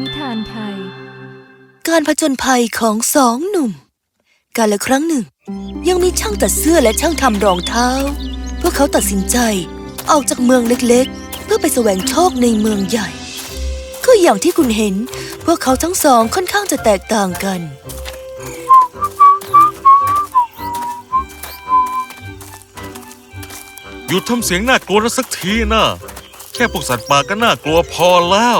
นิทานไทย การผจญภัยของสองหนุ่ม กาละครั้งหนึ่ง ยังมีช่างตัดเสื้อและช่างทำรองเท้า พวกเขาตัดสินใจออกจากเมืองเล็กๆ เพื่อไปแสวงโชคในเมืองใหญ่ ก็อย่างที่คุณเห็น พวกเขาทั้งสองค่อนข้างจะแตกต่างกัน หยุดทำเสียงน่ากลัวนะสักทีนะ แค่พวกสัตว์ป่าก็น่ากลัวพอแล้ว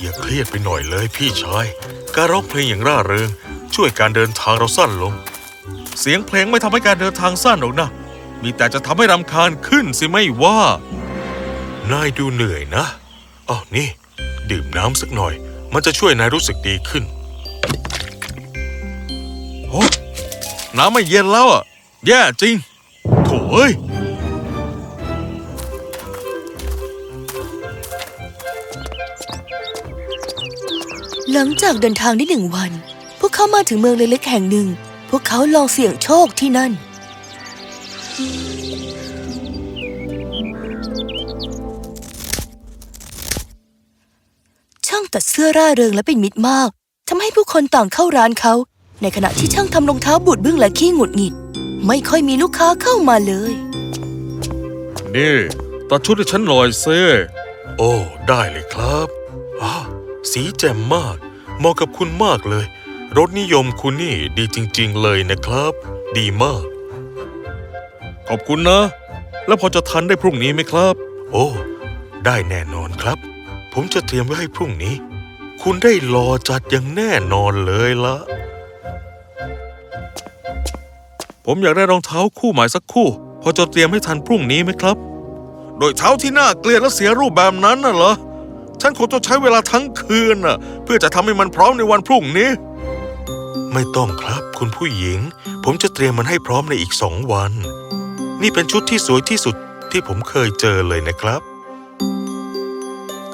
อย่าเครียดไปหน่อยเลยพี่ชาย การร้องเพลงอย่างร่าเริง ช่วยการเดินทางเราสั้นลง เสียงเพลงไม่ทำให้การเดินทางสั้นหรอกนะ มีแต่จะทำให้รำคาญขึ้นสิไม่ว่า นายดูเหนื่อยนะอ๋อนี่ ดื่มน้ำสักหน่อย มันจะช่วยนายรู้สึกดีขึ้นโอ้น้ำไม่เย็นแล้วอะ แย่จริง โถ่เอ้ย ลังจากเดินทางได้หนึ่งวัน พวกเขามาถึงเมืองเล็กๆแห่งหนึ่ง พวกเขาลองเสี่ยงโชคที่นั่น ช่างตัดเสื้อร่าเริงและเป็นมิตรมากทำให้ผู้คนต่างเข้าร้านเขา ในขณะที่ช่างทำรองเท้าบูดบึ้งและขี้หงุดหงิด ไม่ค่อยมีลูกค้าเข้ามาเลย นี่ตัดชุดให้ฉันหน่อยเซ่โอ้ ได้เลยครับอ้าสีแจ่มมาก เหมาะกับคุณมากเลย รสนิยมคุณนี่ดีจริง ๆ เลยนะครับ ดีมาก ขอบคุณนะ แล้วพอจะทันได้พรุ่งนี้ไหมครับ โอ้ ได้แน่นอนครับ ผมจะเตรียมไว้ให้พรุ่งนี้ คุณได้รอจัดอย่างแน่นอนเลยละผมอยากได้รองเท้าคู่ใหม่สักคู่ พอจะเตรียมให้ทันพรุ่งนี้ไหมครับ โดยเท้าที่น่าเกลียดและเสียรูปแบบนั้นน่ะเหรอ ฉันคงต้องใช้เวลาทั้งคืนน่ะ เพื่อจะทำให้มันพร้อมในวันพรุ่งนี้ ไม่ต้องครับคุณผู้หญิง ผมจะเตรียมมันให้พร้อมในอีกสองวัน นี่เป็นชุดที่สวยที่สุดที่ผมเคยเจอเลยนะครับ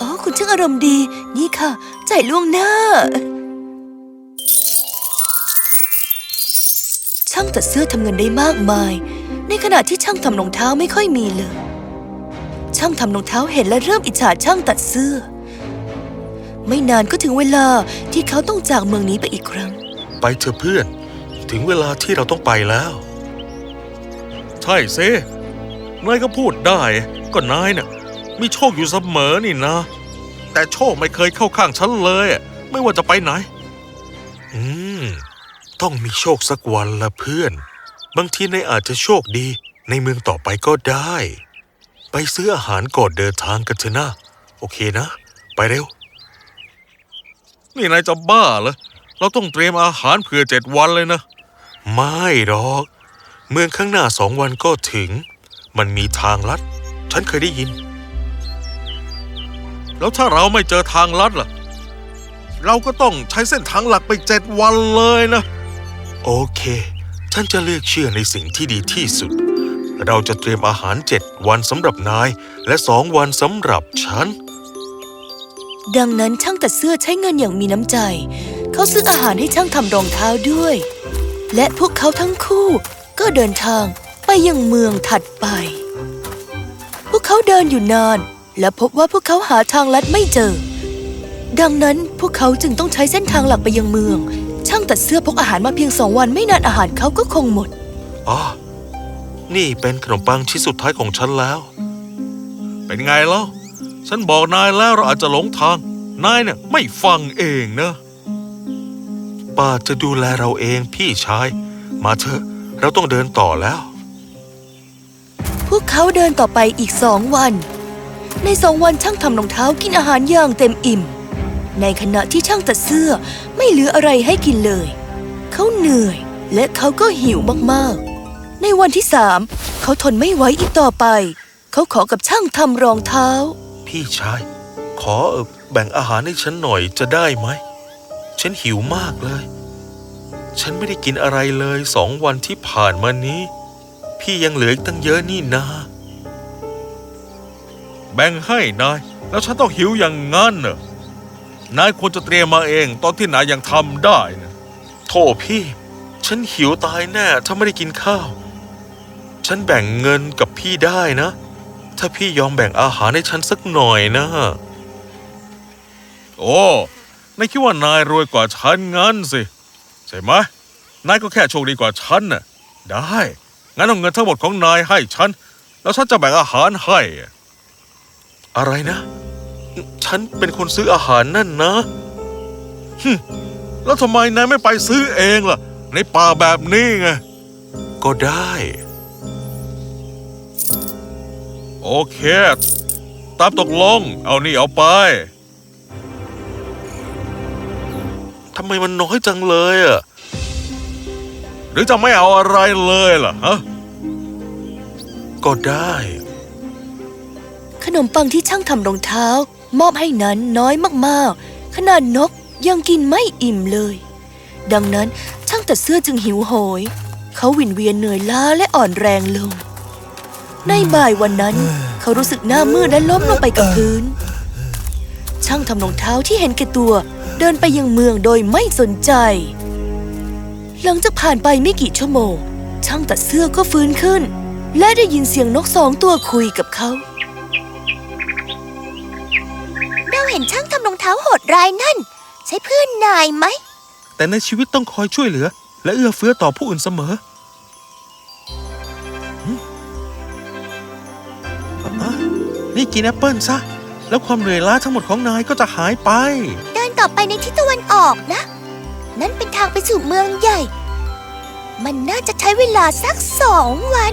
อ๋อ คุณช่างอารมณ์ดี นี่ค่ะ จ่ายล่วงหน้า ช่างตัดเสื้อทำเงินได้มากมาย ในขณะที่ช่างทำรองเท้าไม่ค่อยมีเลย ช่างทำรองเท้าเห็นและเริ่มอิจฉาช่างตัดเสื้อ ไม่นานก็ถึงเวลาที่เขาต้องจากเมืองนี้ไปอีกครั้ง ไปเถอะเพื่อน ถึงเวลาที่เราต้องไปแล้ว ใช่เซนายก็พูดได้ก็นายน่ะมีโชคอยู่เสมอนี่นะ แต่โชคไม่เคยเข้าข้างฉันเลย ไม่ว่าจะไปไหน อืม ต้องมีโชคสักวันละเพื่อน บางทีนายอาจจะโชคดีในเมืองต่อไปก็ได้ ไปซื้ออาหารก่อนเดินทางกันเถอะนะ โอเคนะ ไปเร็ว นี่นายจะบ้าเหรอ เราต้องเตรียมอาหารเผื่อเจ็ดวันเลยนะ ไม่หรอก เมืองข้างหน้าสองวันก็ถึง มันมีทางลัด ฉันเคยได้ยิน แล้วถ้าเราไม่เจอทางลัดล่ะ เราก็ต้องใช้เส้นทางหลักไปเจ็ดวันเลยนะ โอเค ฉันจะเลือกเชื่อในสิ่งที่ดีที่สุด เราจะเตรียมอาหารเจ็ดวันสำหรับนาย และสองวันสำหรับฉัน ดังนั้นช่างตัดเสื้อใช้เงินอย่างมีน้ำใจ เขาซื้ออาหารให้ช่างทำรองเท้าด้วย และพวกเขาทั้งคู่ก็เดินทางไปยังเมืองถัดไป พวกเขาเดินอยู่นาน และพบว่าพวกเขาหาทางลัดไม่เจอ ดังนั้นพวกเขาจึงต้องใช้เส้นทางหลักไปยังเมือง ช่างตัดเสื้อพกอาหารมาเพียงสองวันไม่นานอาหารเขาก็คงหมดอ๋อนี่เป็นขนมปังชิ้นสุดท้ายของฉันแล้ว เป็นไงล้ว ฉันบอกนายแล้วเราอาจจะหลงทาง นายเนี่ยไม่ฟังเองนะ ป้าจะดูแลเราเองพี่ชาย มาเถอะ เราต้องเดินต่อแล้ว พวกเขาเดินต่อไปอีกสองวัน ในสองวันช่างทำรองเท้ากินอาหารอย่างเต็มอิ่ม ในขณะที่ช่างตัดเสื้อไม่เหลืออะไรให้กินเลย เขาเหนื่อยและเขาก็หิวมากๆ ในวันที่สามเขาทนไม่ไหวอีกต่อไป เขาขอกับช่างทำรองเท้า พี่ชาย ขอแบ่งอาหารให้ฉันหน่อยจะได้ไหม ฉันหิวมากเลย ฉันไม่ได้กินอะไรเลยสองวันที่ผ่านมานี้ พี่ยังเหลืออีกตั้งเยอะนี่นา แบ่งให้นาย แล้วฉันต้องหิวอย่างงั้นเนอะนายควรจะเตรียมมาเองตอนที่นายยังทำได้นะโธ่พี่ ฉันหิวตายแน่ถ้าไม่ได้กินข้าว ฉันแบ่งเงินกับพี่ได้นะ ถ้าพี่ยอมแบ่งอาหารให้ฉันสักหน่อยนะ โอ้นายคิดว่านายรวยกว่าฉันงั้นสิ ใช่ไหมนายก็แค่โชคดีกว่าฉันน่ะ ได้ งั้นเอาเงินทั้งหมดของนายให้ฉัน แล้วฉันจะแบ่งอาหารให้ อะไรนะ ฉันเป็นคนซื้ออาหารนั่นนะฮึมแล้วทำไมนายไม่ไปซื้อเองล่ะ ในป่าแบบนี้ไง ก็ได้ โอเค ตามตกลง เอานี่เอาไป ทำไมมันน้อยจังเลยอะ หรือจะไม่เอาอะไรเลยล่ะฮะ ก็ได้ ขนมปังที่ช่างทำรองเท้า มอบให้นั้นน้อยมากๆ ขนาดนกยังกินไม่อิ่มเลย ดังนั้นช่างตัดเสื้อจึงหิวโหย เขาหวินเวียนเหนื่อยล้าและอ่อนแรงลง ในบ่ายวันนั้น เขารู้สึกหน้ามืดและล้มลงไปกับพื้น ช่างทำรองเท้าที่เห็นแก่ตัว เดินไปยังเมืองโดยไม่สนใจ หลังจากผ่านไปไม่กี่ชั่วโมง ช่างตัดเสื้อก็ฟื้นขึ้น และได้ยินเสียงนกสองตัวคุยกับเขาเราเห็นช่างทำรองเท้าโหดร้ายนั่น ใช่เพื่อนนายไหม แต่ในชีวิตต้องคอยช่วยเหลือ และเอื้อเฟื้อต่อผู้อื่นเสมอ นี่กินแอปเปิลซะ แล้วความเหนื่อยล้าทั้งหมดของนายก็จะหายไป เดินต่อไปในทิศตะวันออกนะ นั่นเป็นทางไปสู่เมืองใหญ่ มันน่าจะใช้เวลาสักสองวัน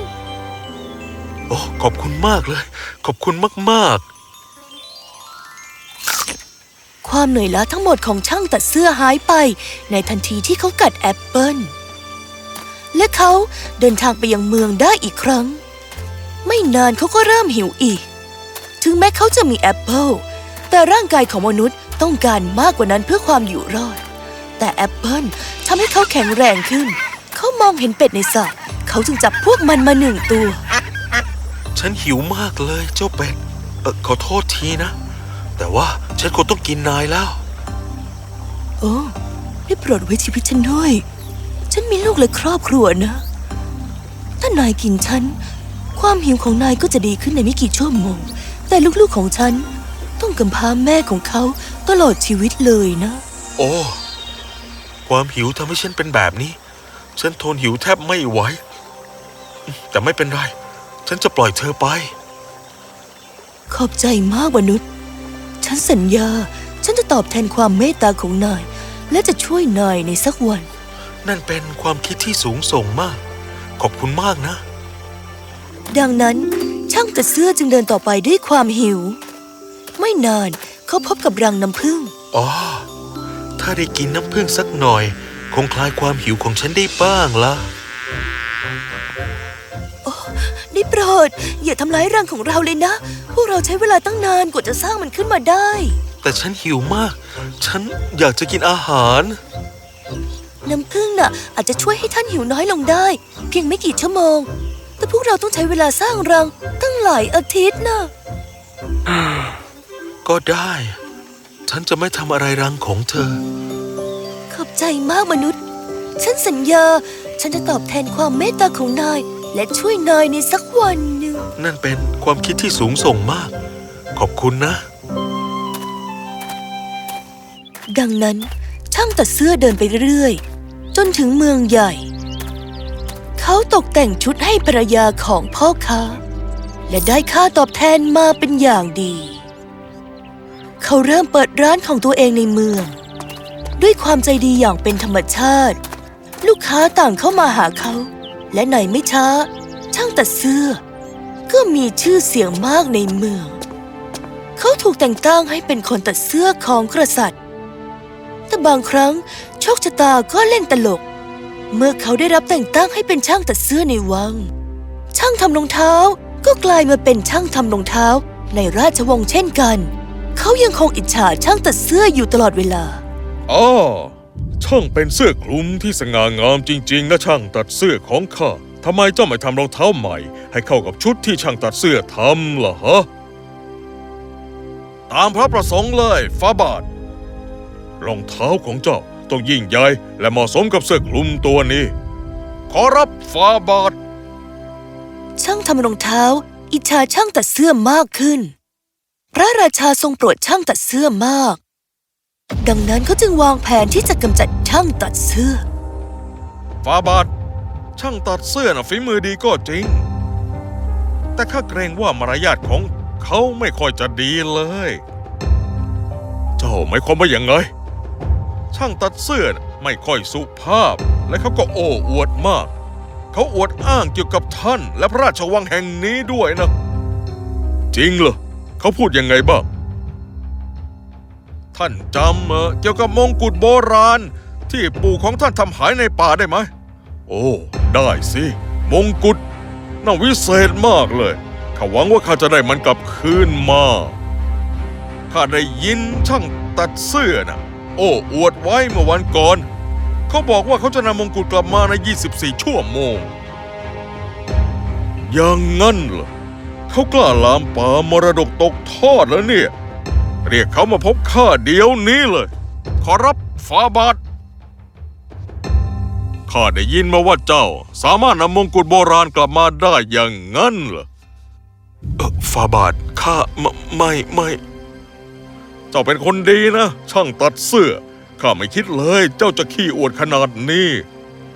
โอ้ ขอบคุณมากเลย ขอบคุณมาก ความเหนื่อยล้าทั้งหมดของช่างตัดเสื้อหายไป ในทันทีที่เขากัดแอปเปิลและเขาเดินทางไปยังเมืองได้อีกครั้ง ไม่นานเขาก็เริ่มหิวอีก ถึงแม้เขาจะมีแอปเปิลแต่ร่างกายของมนุษย์ต้องการมากกว่านั้นเพื่อความอยู่รอด แต่แอปเปิลทำให้เขาแข็งแรงขึ้น เขามองเห็นเป็ดในสระเขาจึงจับพวกมันมาหนึ่งตัวๆฉันหิวมากเลยเจ้าเป็ดเออขอโทษทีนะ แต่ว่าฉันคงต้องกินนายแล้ว โอ้ได้โปรดไว้ชีวิตฉันด้วย ฉันมีลูกและครอบครัวนะ ถ้านายกินฉัน ความหิวของนายก็จะดีขึ้นในไม่กี่ชั่วโมง แต่ลูกๆของฉัน ต้องกำพร้าแม่ของเขาตลอดชีวิตเลยนะ โอ้ ความหิวทำให้ฉันเป็นแบบนี้ ฉันทนหิวแทบไม่ไหว แต่ไม่เป็นไร ฉันจะปล่อยเธอไป ขอบใจมากมนุษย์ ฉันสัญญา ฉันจะตอบแทนความเมตตาของนาย และจะช่วยนายในสักวัน นั่นเป็นความคิดที่สูงส่งมาก ขอบคุณมากนะ ดังนั้น ช่างตัดเสื้อจึงเดินต่อไปด้วยความหิว ไม่นานเขาพบกับรังน้ำผึ้งอ๋อ ถ้าได้กินน้ำผึ้งสักหน่อย คงคลายความหิวของฉันได้บ้างละได้โปรด อย่าทำร้ายรังของเราเลยนะ พวกเราใช้เวลาตั้งนานกว่าจะสร้างมันขึ้นมาได้ แต่ฉันหิวมาก ฉันอยากจะกินอาหาร น้ำผึ้งน่ะ อาจจะช่วยให้ท่านหิวน้อยลงได้ เพียงไม่กี่ชั่วโมง แต่พวกเราต้องใช้เวลาสร้างรังตั้งหลายอาทิตย์นะก็ได้ ฉันจะไม่ทำอะไรรังของเธอ ขอบใจมากมนุษย์ ฉันสัญญา ฉันจะตอบแทนความเมตตาของนาย และช่วยนายในสักวันหนึ่ง นั่นเป็นความคิดที่สูงส่งมาก ขอบคุณนะ ดังนั้นช่างตัดเสื้อเดินไปเรื่อยๆจนถึงเมืองใหญ่ เขาตกแต่งชุดให้ภรรยาของพ่อค้า และได้ค่าตอบแทนมาเป็นอย่างดี เขาเริ่มเปิดร้านของตัวเองในเมือง ด้วยความใจดีอย่างเป็นธรรมชาติ ลูกค้าต่างเข้ามาหาเขา และในไม่ช้า ช่างตัดเสื้อ ก็มีชื่อเสียงมากในเมือง เขาถูกแต่งตั้งให้เป็นคนตัดเสื้อของกษัตริย์แต่บางครั้งโชคชะตาก็เล่นตลก เมื่อเขาได้รับแต่งตั้งให้เป็นช่างตัดเสื้อในวัง ช่างทำรองเท้าก็กลายมาเป็นช่างทำรองเท้าในราชวงศ์เช่นกัน เขายังคงอิจฉาช่างตัดเสื้ออยู่ตลอดเวลาอ๋อช่างเป็นเสื้อคลุมที่สง่างามจริง ๆ นะช่างตัดเสื้อของข้าทำไมเจ้าไม่ทำรองเท้าใหม่ ให้เข้ากับชุดที่ช่างตัดเสื้อทำล่ะฮะ ตามพระประสงค์เลยฟาบาท รองเท้าของเจ้า ต้องยิ่งใหญ่และเหมาะสมกับเสื้อคลุมตัวนี้ ขอรับฟาบาท ช่างทำรองเท้า อิจฉาช่างตัดเสื้อมากขึ้น พระราชาทรงโปรดช่างตัดเสื้อมาก ดังนั้นเขาจึงวางแผนที่จะกำจัดช่างตัดเสื้อ ฟาบาท ช่างตัดเสื้อน่ะฝีมือดีก็จริง แต่ข้าเกรงว่ามารยาทของเขาไม่ค่อยจะดีเลย เจ้าหมายความว่าอย่างไง ช่างตัดเสื้อไม่ค่อยสุภาพ และเขาก็โอ้อวดมาก เขาอวดอ้างเกี่ยวกับท่านและพระราชวังแห่งนี้ด้วยนะ จริงเหรอเขาพูดยังไงบ้าง ท่านจำเอ่อเกี่ยวกับมงกุฎโบราณ ที่ปู่ของท่านทำหายในป่าได้ไหม โอ้ ได้สิ มงกุฎน่าวิเศษมากเลยข้าหวังว่าข้าจะได้มันกลับคืนมาข้าได้ยินช่างตัดเสื้อนะโอ้อวดไว้เมื่อวันก่อน เขาบอกว่าเขาจะนำมงกุฎกลับมาใน 24 ชั่วโมง อย่างงั้นเหรอเขากล้าลามป่ามรดกตกทอดแล้วเนี่ย เรียกเขามาพบข้าเดี๋ยวนี้เลย ขอรับฟาบาทข้าได้ยินมาว่าเจ้า สามารถนำมงกุฎโบราณกลับมาได้อย่างงั้นเหรอฟาบาทข้าไม่ไม่ไม่ เจ้าเป็นคนดีนะ ช่างตัดเสื้อ ข้าไม่คิดเลยเจ้าจะขี้อวดขนาดนี้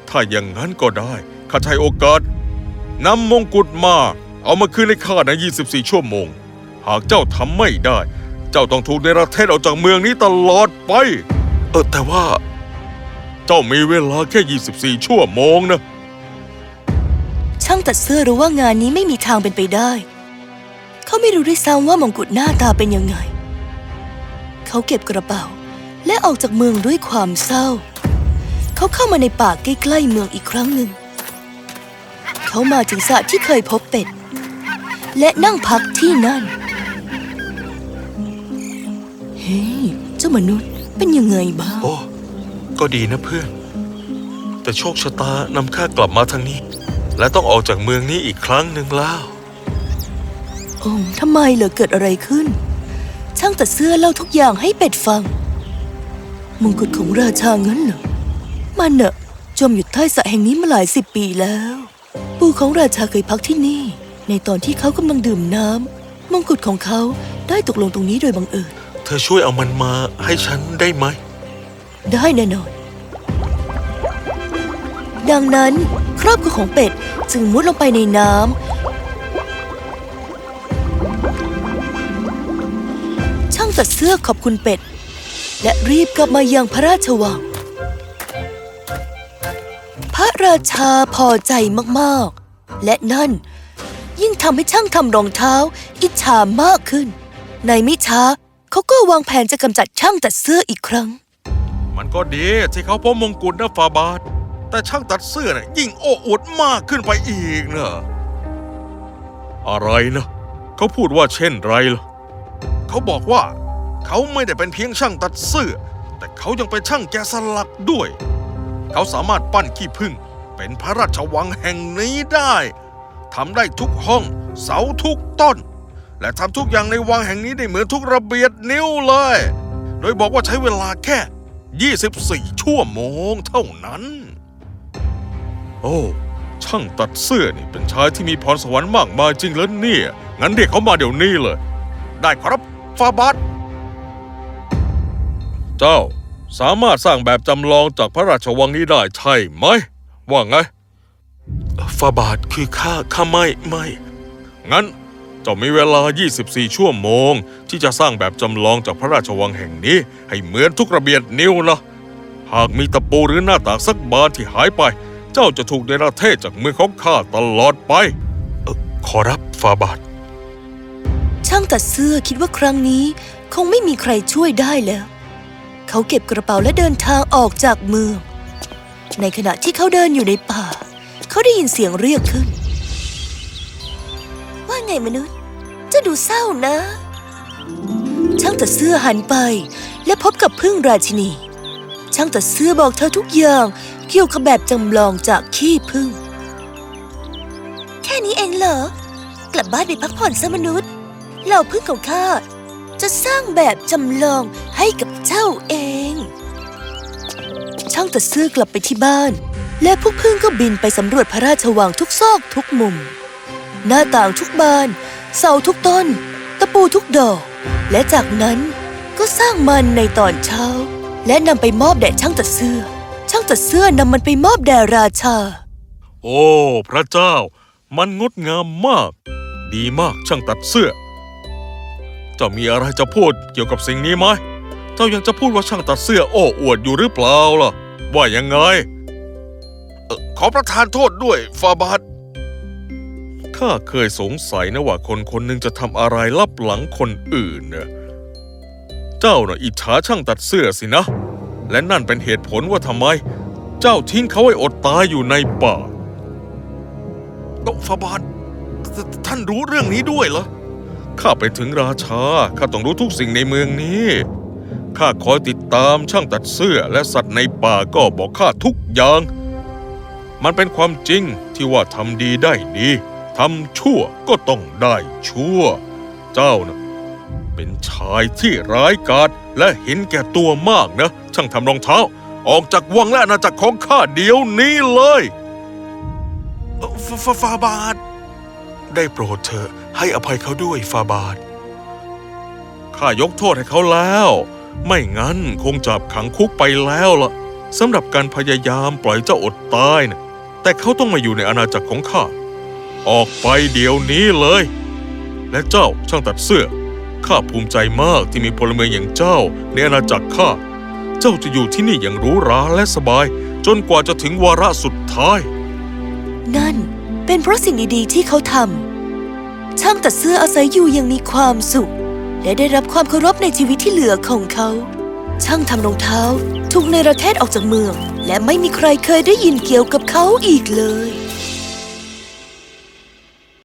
ถ้าอย่างนั้นก็ได้ ข้าใช้โอกาสนำมงกุฎมา เอามาคืนให้ข้าใน 24 ชั่วโมง หากเจ้าทำไม่ได้ เจ้าต้องถูกในประเทศออกจากเมืองนี้ตลอดไป เออแต่ว่า เจ้ามีเวลาแค่ 24 ชั่วโมงนะ ช่างตัดเสื้อรู้ว่างานนี้ไม่มีทางเป็นไปได้ เขาไม่รู้ด้วยซ้ำว่ามงกุฎหน้าตาเป็นยังไง เขาเก็บกระเป๋า และออกจากเมืองด้วยความเศร้า เขาเข้ามาในป่าใกล้ๆเมืองอีกครั้งหนึ่ง เขามาถึงสระที่เคยพบเป็ด และนั่งพักที่นั่น เฮ้ยเจ้ามนุษย์เป็นยังไงบ้าง โอ้ ก็ดีนะเพื่อน แต่โชคชะตานำข้ากลับมาทางนี้ และต้องออกจากเมืองนี้อีกครั้งหนึ่งแล้ว โอ้ทำไมเหรอเกิดอะไรขึ้น ช่างตัดเสื้อเล่าทุกอย่างให้เป็ดฟัง มงกุฎของราชางั้นเหรอ มันเนอะจมอยู่ใต้สระแห่งนี้มาหลายสิบปีแล้ว ปู่ของราชาเคยพักที่นี่ ในตอนที่เขากำลังดื่มน้ำมงกุฎของเขาได้ตกลงตรงนี้โดยบังเอิญ เธอช่วยเอามันมาให้ฉันได้ไหม ได้แน่นอน ดังนั้นครอบครัวของเป็ดจึงมุดลงไปในน้ำ ช่างตัดเสื้อขอบคุณเป็ด และรีบกลับมายังพระราชวัง พระราชาพอใจมากๆ และนั่นยิ่งทำให้ช่างทำรองเท้า อิจฉามากขึ้น ในไม่ช้าเขาก็วางแผนจะกำจัดช่างตัดเสื้ออีกครั้ง มันก็ดีที่เขาพบมงกุฎนะฟาบาทแต่ช่างตัดเสื้อน่ะยิ่งโอ้อวดมากขึ้นไปอีกเนอะอะไรนะ เขาพูดว่าเช่นไรล่ะ เขาบอกว่า เขาไม่ได้เป็นเพียงช่างตัดเสื้อ แต่เขายังเป็นช่างแกะสลักด้วย เขาสามารถปั้นขี้ผึ้งเป็นพระราชวังแห่งนี้ได้ทำได้ทุกห้อง เสาทุกต้น และทำทุกอย่างในวังแห่งนี้ได้เหมือนทุกระเบียดนิ้วเลย โดยบอกว่าใช้เวลาแค่ 24 ชั่วโมงเท่านั้น โอ้ช่างตัดเสื้อนี่เป็นชายที่มีพรสวรรค์มากมายจริงแล้วเนี่ย งั้นเรียกเขามาเดี๋ยวนี้เลย ได้ครับฟาบาท เจ้าสามารถสร้างแบบจำลองจากพระราชวังนี้ได้ใช่ไหม ว่าไงฟาบาทคือข้าข้าไม่ไม่ งั้นเจ้ามีเวลา 24 ชั่วโมง ที่จะสร้างแบบจำลองจากพระราชวังแห่งนี้ ให้เหมือนทุกระเบียดนิ้วนะหากมีตะปูหรือหน้าต่างสักบานที่หายไป เจ้าจะถูกเนรเทศจากมือของข้าตลอดไปเออขอรับฟาบาท ช่างตัดเสื้อคิดว่าครั้งนี้ คงไม่มีใครช่วยได้แล้ว เขาเก็บกระเป๋าและเดินทางออกจากเมือง ในขณะที่เขาเดินอยู่ในป่า เขาได้ยินเสียงเรียกขึ้น ว่าไงมนุษย์ จะดูเศร้านะ ช่างตัดเสื้อหันไปและพบกับพึ่งราชินี ช่างตัดเสื้อบอกเธอทุกอย่างเกี่ยวกับแบบจำลองจากขี้พึ่ง แค่นี้เองเหรอ กลับบ้านไปพักผ่อนซะมนุษย์เหล่าพึ่งของข้า จะสร้างแบบจำลองให้กับเจ้าเอง ช่างตัดเสื้อกลับไปที่บ้าน และพวกพึ่งก็บินไปสำรวจพระราชวังทุกซอกทุกมุม หน้าต่างทุกบาน เสาทุกต้น ตะปูทุกดอก และจากนั้นก็สร้างมันในตอนเช้า และนำไปมอบแด่ช่างตัดเสื้อ ช่างตัดเสื้อนำมันไปมอบแด่ราชา โอ้ พระเจ้า มันงดงามมาก ดีมากช่างตัดเสื้อ เจ้ามีอะไรจะพูดเกี่ยวกับสิ่งนี้ไหม เจ้ายังจะพูดว่าช่างตัดเสื้อโอ้อวดอยู่หรือเปล่าล่ะ ว่ายังไง ขอประทานโทษด้วยฟาบาทข้าเคยสงสัยนะว่าคนคนหนึ่งจะทำอะไรลับหลังคนอื่นเนะเจ้าน่ะอิจฉาช่างตัดเสื้อสินะ และนั่นเป็นเหตุผลว่าทำไม เจ้าทิ้งเขาไว้อดตายอยู่ในป่าโอ้ฟาบาททท่านรู้เรื่องนี้ด้วยเหรอ ข้าไปถึงราชา ข้าต้องรู้ทุกสิ่งในเมืองนี้ ข้าคอยติดตามช่างตัดเสื้อและสัตว์ในป่าก็บอกข้าทุกอย่าง มันเป็นความจริงที่ว่าทำดีได้ดีทำชั่วก็ต้องได้ชั่ว เจ้านะเป็นชายที่ร้ายกาจและเห็นแก่ตัวมากนะ ช่างทำรองเท้า ออกจากวังและอาณาจักรของข้าเดี๋ยวนี้เลยฟฟฟาบาท ได้โปรดเถอะให้อภัยเขาด้วยฟาบาทข้ายกโทษให้เขาแล้ว ไม่งั้นคงจับขังคุกไปแล้วล่ะสำหรับการพยายามปล่อยเจ้าอดตายนะแต่เขาต้องมาอยู่ในอาณาจักรของข้า ออกไปเดี๋ยวนี้เลย และเจ้าช่างตัดเสื้อ ข้าภูมิใจมากที่มีพลเมืองอย่างเจ้าในอาณาจักรข้า เจ้าจะอยู่ที่นี่อย่างหรูหราและสบาย จนกว่าจะถึงวาระสุดท้าย นั่น เป็นเพราะสิ่งดีๆ ที่เขาทำช่างตัดเสื้ออาศัยอยู่อยังมีความสุข และได้รับความเคารพในชีวิตที่เหลือของเขา ช่างทำรองเท้าถูกในประเทศออกจากเมือง และไม่มีใครเคยได้ยินเกี่ยวกับเขาอีกเลย